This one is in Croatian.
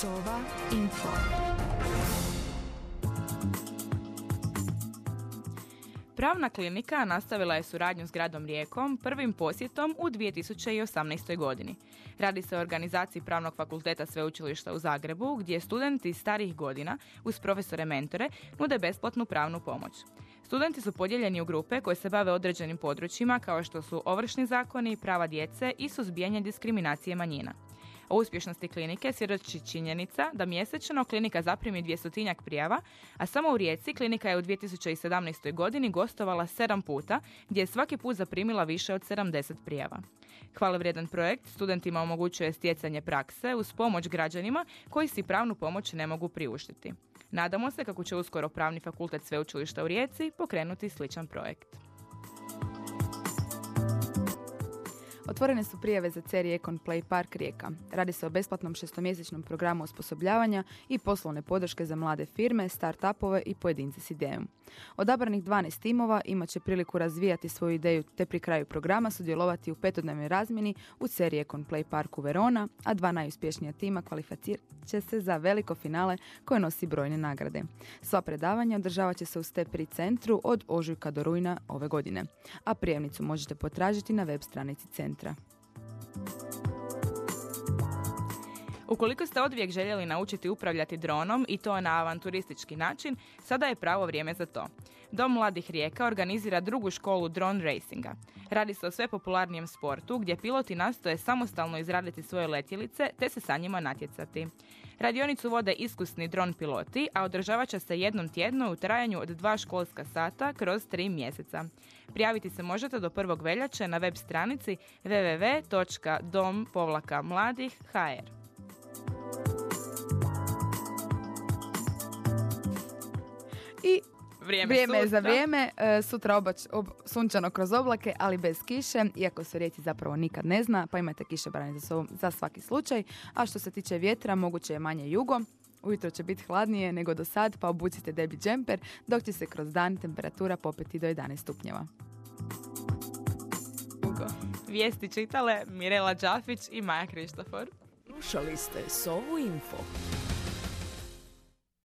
Sova Info. Pravna klinika nastavila je suradnju s gradom Rijekom prvim posjetom u 2018. godini. Radi se o organizaciji Pravnog fakulteta Sveučilišta u Zagrebu gdje studenti starih godina uz profesore mentore nude besplatnu pravnu pomoć. Studenti su podijeljeni u grupe koje se bave određenim područjima kao što su ovršni zakoni, prava djece i suzbijanje diskriminacije manjina. O uspješnosti klinike svjedoči činjenica da mjesečno klinika zaprimi dvjestotinjak prijava, a samo u Rijeci klinika je u 2017. godini gostovala sedam puta, gdje je svaki put zaprimila više od 70 prijava. Hvala vrijedan projekt studentima omogućuje stjecanje prakse uz pomoć građanima koji si pravnu pomoć ne mogu priuštiti. Nadamo se kako će uskoro Pravni fakultet Sveučilišta u Rijeci pokrenuti sličan projekt. Otvorene su prijave za CERI Econ Play Park Rijeka. Radi se o besplatnom šestomjesečnom programu osposobljavanja i poslovne podrške za mlade firme, start-upove i pojedince s idejom. Odabranih 12 timova imat će priliku razvijati svoju ideju te pri kraju programa sudjelovati u petodnevnoj razmjeni u CERI Econ Play Parku Verona, a dva najuspješnija tima kvalificirat će se za veliko finale koje nosi brojne nagrade. Sva predavanja održavat će se u Stepri centru od ožujka do rujna ove godine, a prijemnicu možete potražiti na web stranici centra centra. Ukoliko ste odvijek željeli naučiti upravljati dronom i to na avanturistički način, sada je pravo vrijeme za to. Dom mladih rijeka organizira drugu školu drone racinga. Radi se o sve popularnijem sportu gdje piloti nastoje samostalno izraditi svoje letjelice te se sa njima natjecati. Radionicu vode iskusni dron piloti, a održavat će se jednom tjedno u trajanju od dva školska sata kroz tri mjeseca. Prijaviti se možete do prvog veljače na web stranici www.dom-mladih.hr. I Vrijeme, vrijeme je za vrijeme, e, sutra obač, ob, sunčano kroz oblake, ali bez kiše, iako se rijeci zapravo nikad ne zna, pa imajte kiše branje za, sobom, za svaki slučaj. A što se tiče vjetra, moguće je manje jugo, Ujutro će biti hladnije nego do sad, pa obucite debi džemper, dok će se kroz dan temperatura popeti do 11 stupnjeva. Vijesti čitale Mirela Đafić i Maja Krištofor. Slušali ste Sovu Info.